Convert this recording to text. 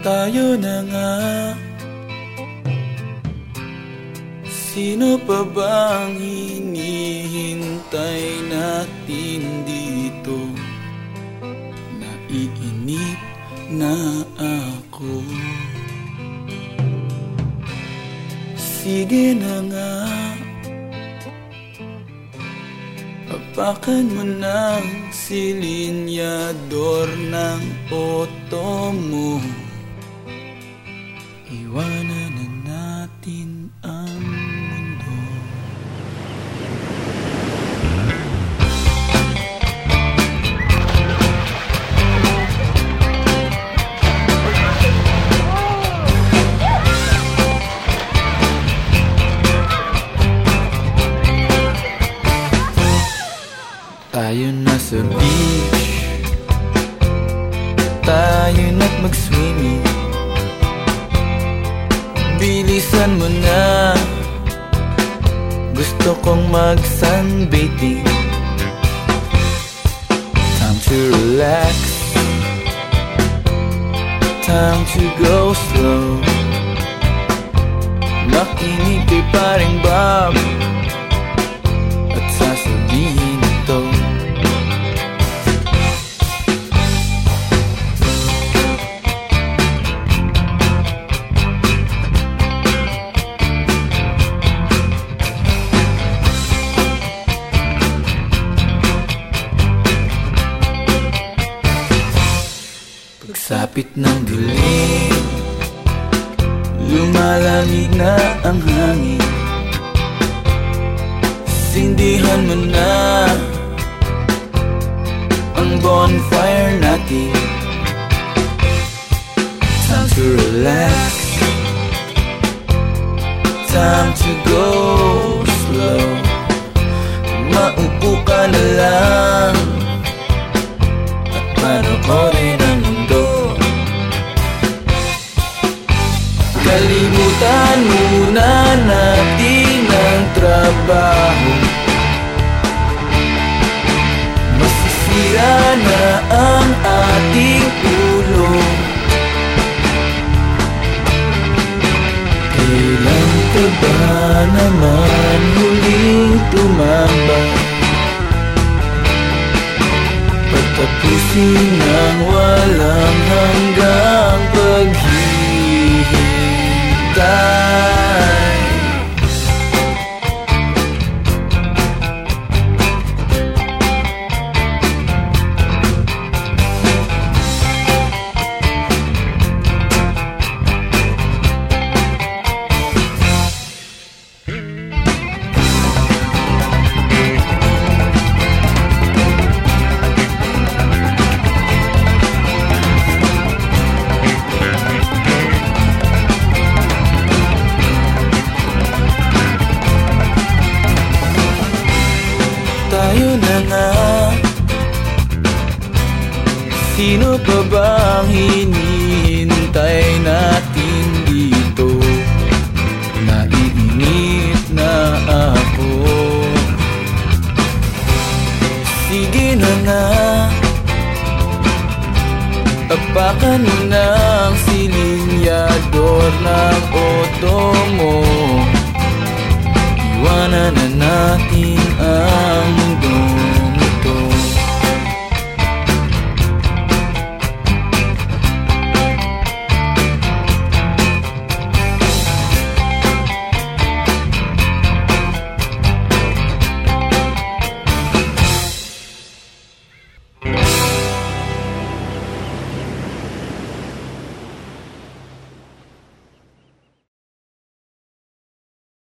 Tayo na nga. Sino pa bang hinihintay natin dito? Naiinip na ako. Sige na nga. Apakan mo ng silinyador ng oto mo Iwanan na natin ang mundo. Tayo na sa beach. Tayo na't mag-swimming Bilisan mo na. Gusto kong mag-sunbathing Time to relax. Time to go slow. Makinig kay paring Bob Pagsapit ng dilim. Lumalamig na ang hangin. Sindihan mo na Ang bonfire natin. Time to relax. Time to go slow. Maupo ka na lang Kalimutan muna natin ang trabaho. Masisira na ang ating ulo. Kailan ka ba naman huling tumambay Patapusin ang walang hanggang die Tayo na nga. Sino pa bang hinihintay natin dito? Naiinip na ako. Sige na nga. Apakan mo ng silinyador ng